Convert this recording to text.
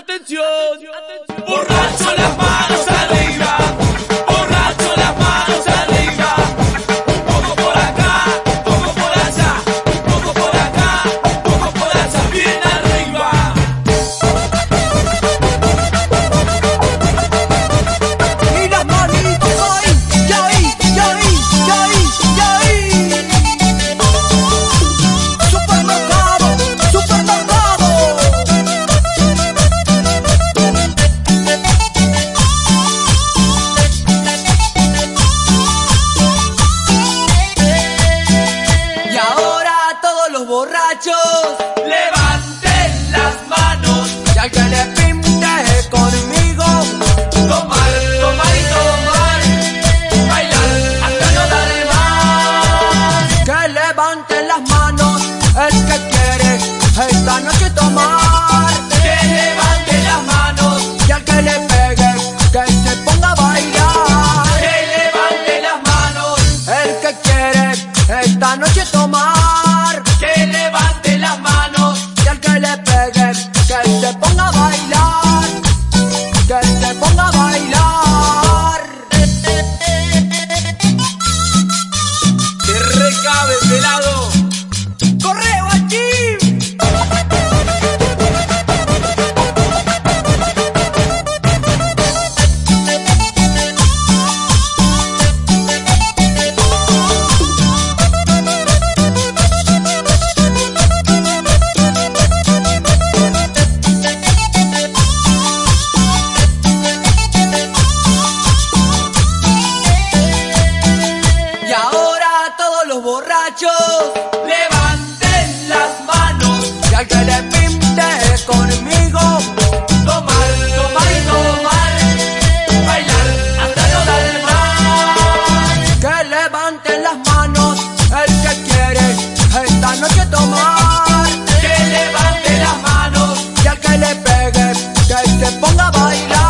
atención, atención. borracho las manos. muchachos, levanten las manos. Ya que le muchachos, levanten las manos. Si alguien pinte conmigo, tomar, tomar y tomar, bailar hasta no dar más. Que levanten las manos el que quiere esta noche tomar. Que levante las manos y al que le pegue, que se ponga a bailar.